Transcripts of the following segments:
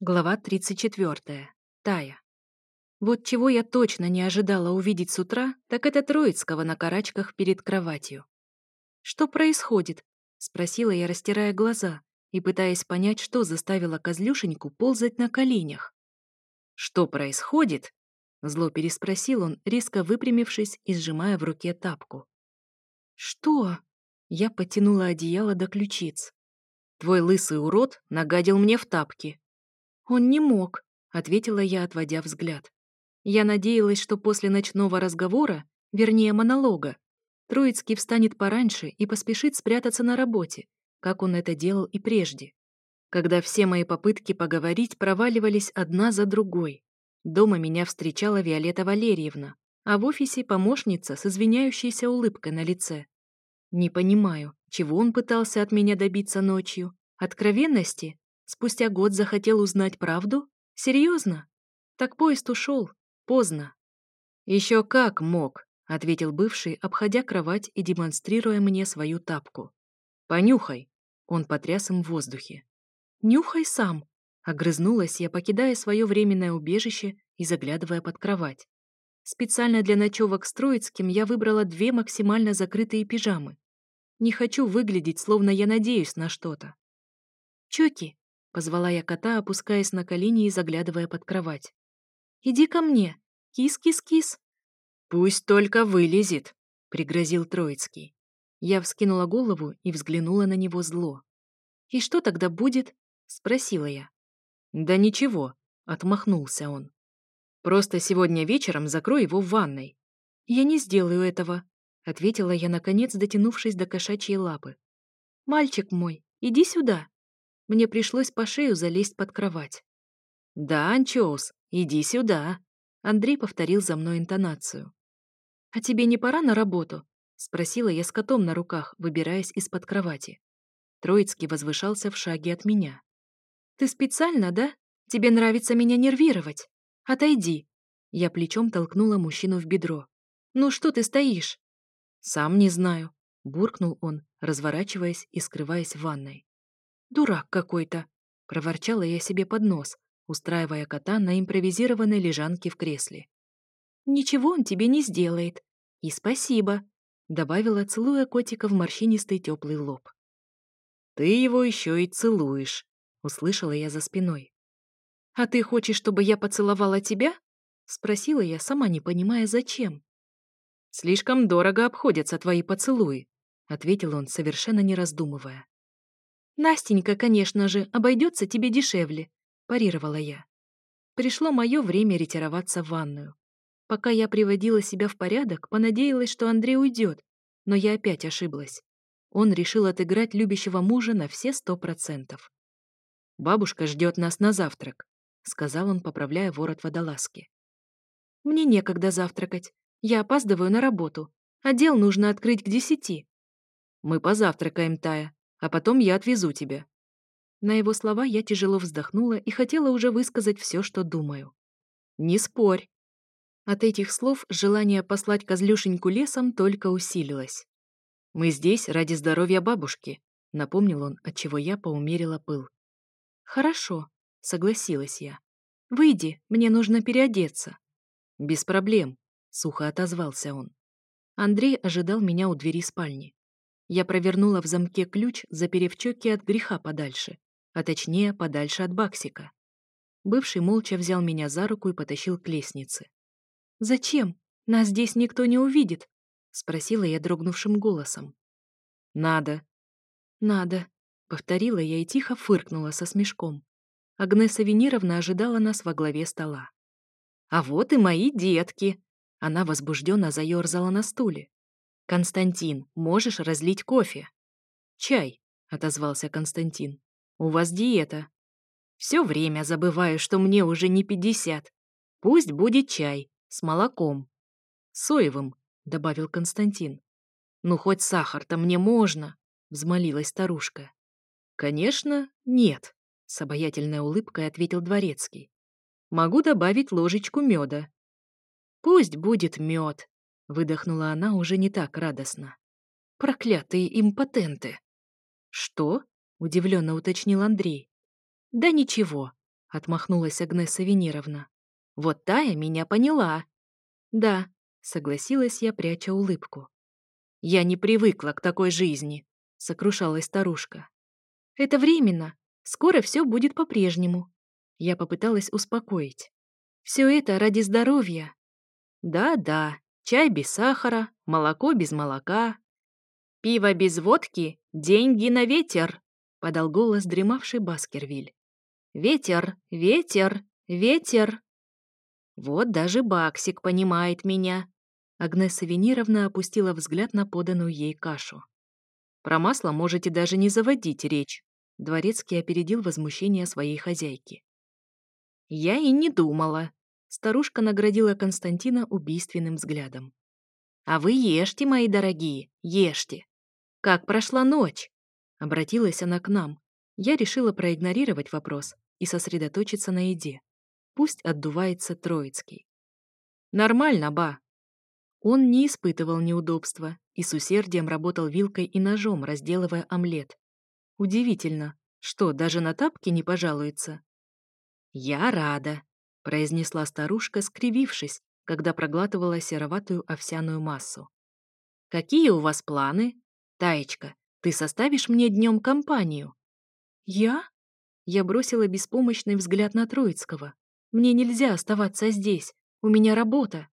Глава 34. Тая. Вот чего я точно не ожидала увидеть с утра, так это Троицкого на карачках перед кроватью. «Что происходит?» — спросила я, растирая глаза и пытаясь понять, что заставило козлюшеньку ползать на коленях. «Что происходит?» — зло переспросил он, резко выпрямившись и сжимая в руке тапку. «Что?» — я потянула одеяло до ключиц. «Твой лысый урод нагадил мне в тапки», «Он не мог», — ответила я, отводя взгляд. Я надеялась, что после ночного разговора, вернее монолога, Троицкий встанет пораньше и поспешит спрятаться на работе, как он это делал и прежде. Когда все мои попытки поговорить проваливались одна за другой. Дома меня встречала Виолетта Валерьевна, а в офисе помощница с извиняющейся улыбкой на лице. Не понимаю, чего он пытался от меня добиться ночью? Откровенности? Спустя год захотел узнать правду? Серьезно? Так поезд ушел. Поздно. Еще как мог, ответил бывший, обходя кровать и демонстрируя мне свою тапку. Понюхай. Он потряс им в воздухе. Нюхай сам. Огрызнулась я, покидая свое временное убежище и заглядывая под кровать. Специально для ночевок с Троицким я выбрала две максимально закрытые пижамы. Не хочу выглядеть, словно я надеюсь на что-то. «Чоки, — позвала я кота, опускаясь на колени и заглядывая под кровать. «Иди ко мне! Кис-кис-кис!» «Пусть только вылезет!» — пригрозил Троицкий. Я вскинула голову и взглянула на него зло. «И что тогда будет?» — спросила я. «Да ничего», — отмахнулся он. «Просто сегодня вечером закрой его в ванной». «Я не сделаю этого», — ответила я, наконец, дотянувшись до кошачьей лапы. «Мальчик мой, иди сюда!» мне пришлось по шею залезть под кровать. «Да, Анчоус, иди сюда!» Андрей повторил за мной интонацию. «А тебе не пора на работу?» — спросила я с котом на руках, выбираясь из-под кровати. Троицкий возвышался в шаге от меня. «Ты специально, да? Тебе нравится меня нервировать? Отойди!» Я плечом толкнула мужчину в бедро. «Ну что ты стоишь?» «Сам не знаю», — буркнул он, разворачиваясь и скрываясь в ванной. «Дурак какой-то!» — проворчала я себе под нос, устраивая кота на импровизированной лежанке в кресле. «Ничего он тебе не сделает. И спасибо!» — добавила, целуя котика в морщинистый теплый лоб. «Ты его еще и целуешь», — услышала я за спиной. «А ты хочешь, чтобы я поцеловала тебя?» — спросила я, сама не понимая, зачем. «Слишком дорого обходятся твои поцелуи», — ответил он, совершенно не раздумывая. «Настенька, конечно же, обойдется тебе дешевле», – парировала я. Пришло мое время ретироваться в ванную. Пока я приводила себя в порядок, понадеялась, что Андрей уйдет, но я опять ошиблась. Он решил отыграть любящего мужа на все сто процентов. «Бабушка ждет нас на завтрак», — сказал он, поправляя ворот водолазки. «Мне некогда завтракать. Я опаздываю на работу. А Отдел нужно открыть к десяти». «Мы позавтракаем, Тая а потом я отвезу тебя». На его слова я тяжело вздохнула и хотела уже высказать все, что думаю. «Не спорь». От этих слов желание послать козлюшеньку лесом только усилилось. «Мы здесь ради здоровья бабушки», — напомнил он, отчего я поумерила пыл. «Хорошо», — согласилась я. «Выйди, мне нужно переодеться». «Без проблем», — сухо отозвался он. Андрей ожидал меня у двери спальни. Я провернула в замке ключ, заперев чеки от греха подальше, а точнее, подальше от Баксика. Бывший молча взял меня за руку и потащил к лестнице. «Зачем? Нас здесь никто не увидит», — спросила я дрогнувшим голосом. «Надо». «Надо», — повторила я и тихо фыркнула со смешком. Агнеса Венеровна ожидала нас во главе стола. «А вот и мои детки!» Она возбужденно заерзала на стуле. «Константин, можешь разлить кофе?» «Чай», — отозвался Константин. «У вас диета». «Все время забываю, что мне уже не пятьдесят. Пусть будет чай. С молоком». «Соевым», — добавил Константин. «Ну, хоть сахар-то мне можно», — взмолилась старушка. «Конечно, нет», — с обаятельной улыбкой ответил Дворецкий. «Могу добавить ложечку меда». «Пусть будет мед», Выдохнула она уже не так радостно. «Проклятые импотенты!» «Что?» — удивленно уточнил Андрей. «Да ничего», — отмахнулась Агнеса Венеровна. «Вот Тая меня поняла». «Да», — согласилась я, пряча улыбку. «Я не привыкла к такой жизни», — сокрушалась старушка. «Это временно. Скоро все будет по-прежнему». Я попыталась успокоить. «Все это ради здоровья». «Да-да», чай без сахара, молоко без молока. «Пиво без водки, деньги на ветер!» — подал голос дремавший Баскервиль. «Ветер, ветер, ветер!» «Вот даже Баксик понимает меня!» Агнеса Венеровна опустила взгляд на поданную ей кашу. «Про масло можете даже не заводить речь!» Дворецкий опередил возмущение своей хозяйки. «Я и не думала!» Старушка наградила Константина убийственным взглядом. «А вы ешьте, мои дорогие, ешьте! Как прошла ночь?» Обратилась она к нам. Я решила проигнорировать вопрос и сосредоточиться на еде. Пусть отдувается Троицкий. «Нормально, ба!» Он не испытывал неудобства и с усердием работал вилкой и ножом, разделывая омлет. Удивительно, что даже на тапки не пожалуется. «Я рада!» — произнесла старушка, скривившись, когда проглатывала сероватую овсяную массу. «Какие у вас планы? Таечка, ты составишь мне днем компанию?» «Я?» Я бросила беспомощный взгляд на Троицкого. «Мне нельзя оставаться здесь. У меня работа».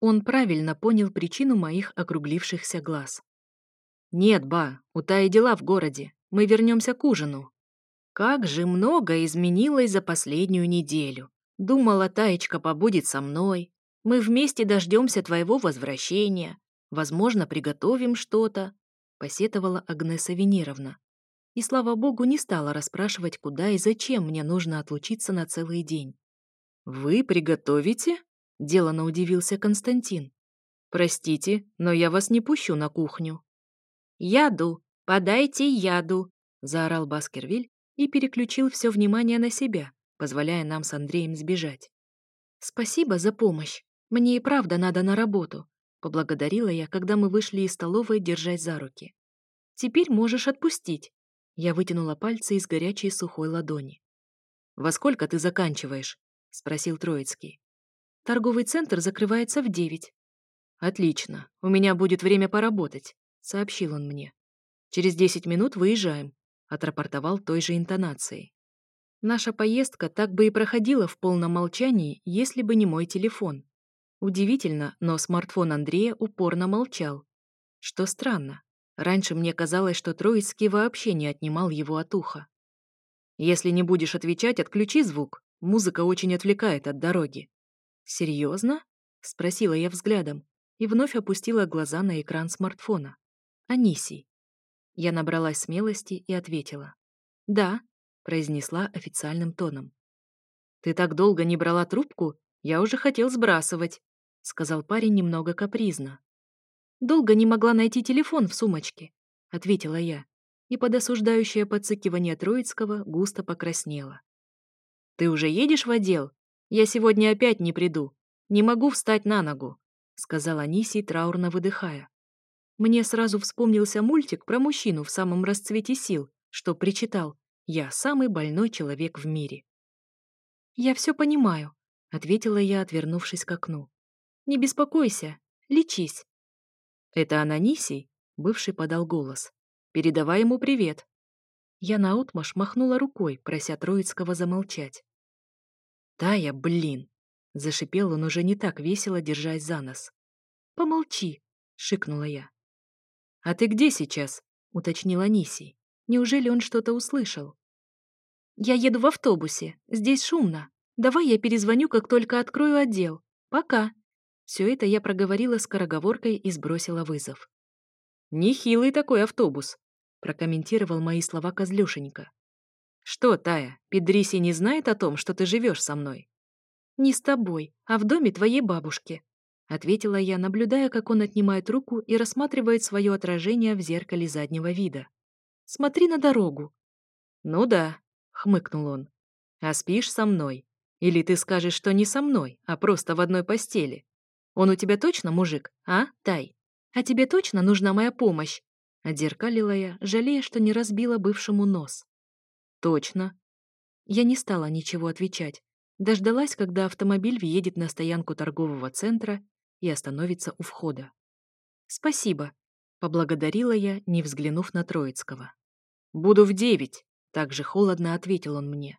Он правильно понял причину моих округлившихся глаз. «Нет, ба, у Таи дела в городе. Мы вернемся к ужину». Как же много изменилось за последнюю неделю. Думала, Таечка побудет со мной. Мы вместе дождемся твоего возвращения. Возможно, приготовим что-то», — посетовала Агнеса Венеровна. И, слава богу, не стала расспрашивать, куда и зачем мне нужно отлучиться на целый день. «Вы приготовите?» — делано удивился Константин. «Простите, но я вас не пущу на кухню». «Яду! Подайте яду!» — заорал Баскервиль и переключил все внимание на себя, позволяя нам с Андреем сбежать. «Спасибо за помощь. Мне и правда надо на работу», — поблагодарила я, когда мы вышли из столовой, держать за руки. «Теперь можешь отпустить». Я вытянула пальцы из горячей сухой ладони. «Во сколько ты заканчиваешь?» — спросил Троицкий. «Торговый центр закрывается в девять». «Отлично. У меня будет время поработать», — сообщил он мне. «Через десять минут выезжаем», — отрапортовал той же интонацией. Наша поездка так бы и проходила в полном молчании, если бы не мой телефон. Удивительно, но смартфон Андрея упорно молчал. Что странно. Раньше мне казалось, что Троицкий вообще не отнимал его от уха. «Если не будешь отвечать, отключи звук. Музыка очень отвлекает от дороги». «Серьезно?» — спросила я взглядом и вновь опустила глаза на экран смартфона. «Анисий». Я набралась смелости и ответила. «Да, произнесла официальным тоном. «Ты так долго не брала трубку, я уже хотел сбрасывать», сказал парень немного капризно. «Долго не могла найти телефон в сумочке», ответила я, и под осуждающее подсыкивание Троицкого густо покраснела. «Ты уже едешь в отдел? Я сегодня опять не приду. Не могу встать на ногу», сказала Анисий, траурно выдыхая. Мне сразу вспомнился мультик про мужчину в самом расцвете сил, что причитал. Я самый больной человек в мире. «Я все понимаю», — ответила я, отвернувшись к окну. «Не беспокойся, лечись». «Это Ананисий?» — бывший подал голос. «Передавай ему привет». Я наотмашь махнула рукой, прося Троицкого замолчать. «Тая, блин!» — зашипел он уже не так весело, держась за нос. «Помолчи!» — шикнула я. «А ты где сейчас?» — уточнила Нисий. Неужели он что-то услышал? «Я еду в автобусе. Здесь шумно. Давай я перезвоню, как только открою отдел. Пока». Все это я проговорила скороговоркой и сбросила вызов. «Нехилый такой автобус», — прокомментировал мои слова Козлюшенька. «Что, Тая, Педриси не знает о том, что ты живешь со мной?» «Не с тобой, а в доме твоей бабушки», — ответила я, наблюдая, как он отнимает руку и рассматривает свое отражение в зеркале заднего вида. Смотри на дорогу». «Ну да», — хмыкнул он. «А спишь со мной? Или ты скажешь, что не со мной, а просто в одной постели? Он у тебя точно мужик, а, Тай? А тебе точно нужна моя помощь?» Одеркалила я, жалея, что не разбила бывшему нос. «Точно». Я не стала ничего отвечать. Дождалась, когда автомобиль въедет на стоянку торгового центра и остановится у входа. «Спасибо», Поблагодарила я, не взглянув на Троицкого. «Буду в девять», — также холодно ответил он мне.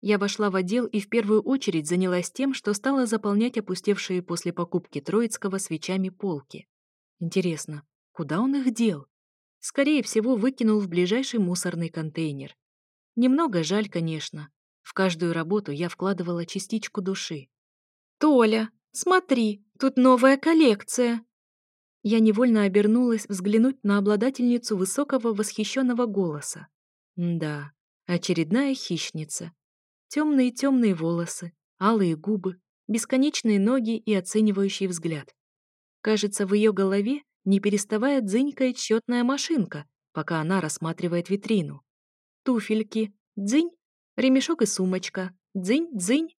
Я вошла в отдел и в первую очередь занялась тем, что стала заполнять опустевшие после покупки Троицкого свечами полки. Интересно, куда он их дел? Скорее всего, выкинул в ближайший мусорный контейнер. Немного жаль, конечно. В каждую работу я вкладывала частичку души. «Толя, смотри, тут новая коллекция!» Я невольно обернулась взглянуть на обладательницу высокого восхищенного голоса. Да, очередная хищница. Темные-темные волосы, алые губы, бесконечные ноги и оценивающий взгляд. Кажется, в ее голове не переставая дзынькает счетная машинка, пока она рассматривает витрину. Туфельки, дзынь, ремешок и сумочка, дзынь, дзынь.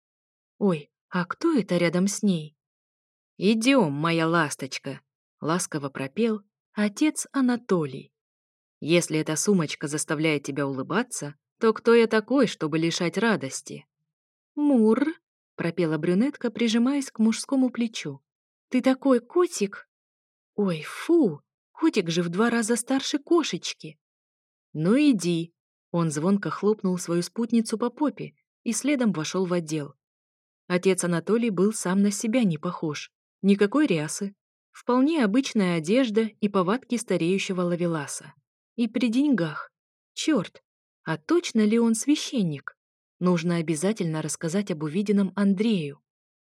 Ой, а кто это рядом с ней? «Идем, моя ласточка!» — ласково пропел отец Анатолий. «Если эта сумочка заставляет тебя улыбаться, то кто я такой, чтобы лишать радости?» «Мур», — пропела брюнетка, прижимаясь к мужскому плечу. «Ты такой котик!» «Ой, фу! Котик же в два раза старше кошечки!» «Ну иди!» Он звонко хлопнул свою спутницу по попе и следом вошел в отдел. Отец Анатолий был сам на себя не похож. Никакой рясы, Вполне обычная одежда и повадки стареющего лавеласа. И при деньгах. Черт, а точно ли он священник? Нужно обязательно рассказать об увиденном Андрею.